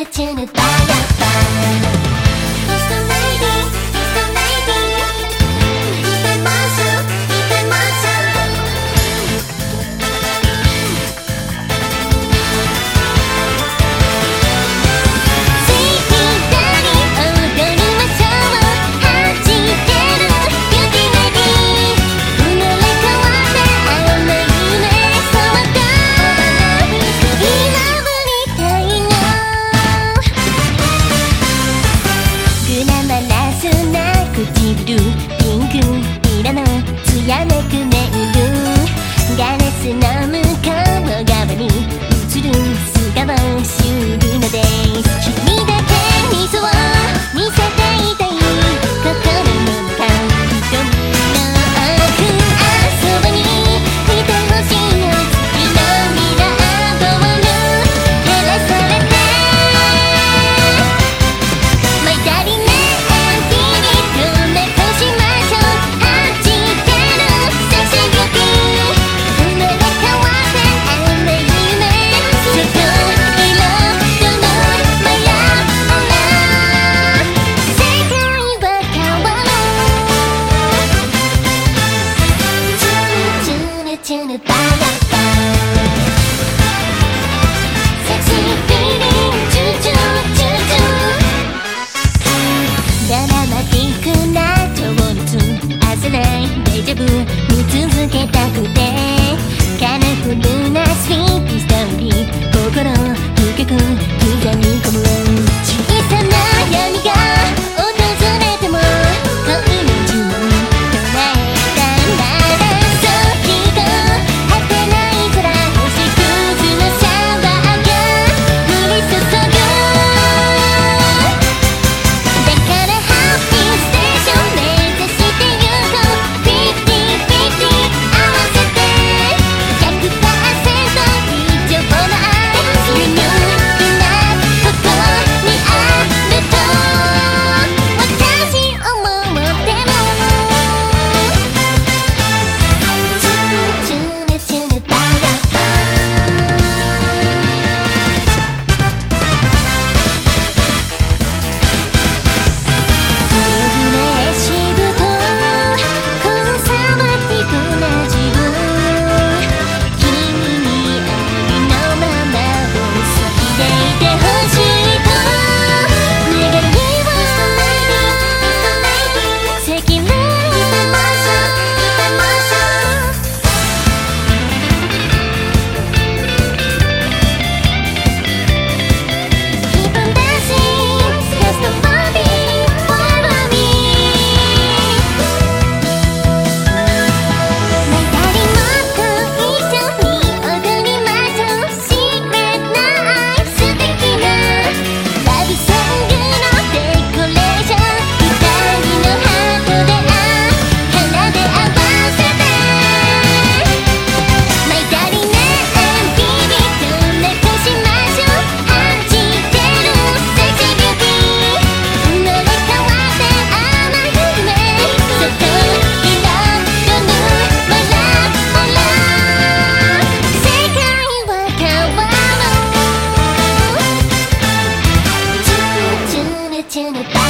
it, turn it back. く色のつやめくネイルガラスの向こう側に映るカセクシーフィリンチューチューチューチュラマティックな情熱焦ない大丈夫見続けたくてカラフルなスピートストーリー心引く to the back.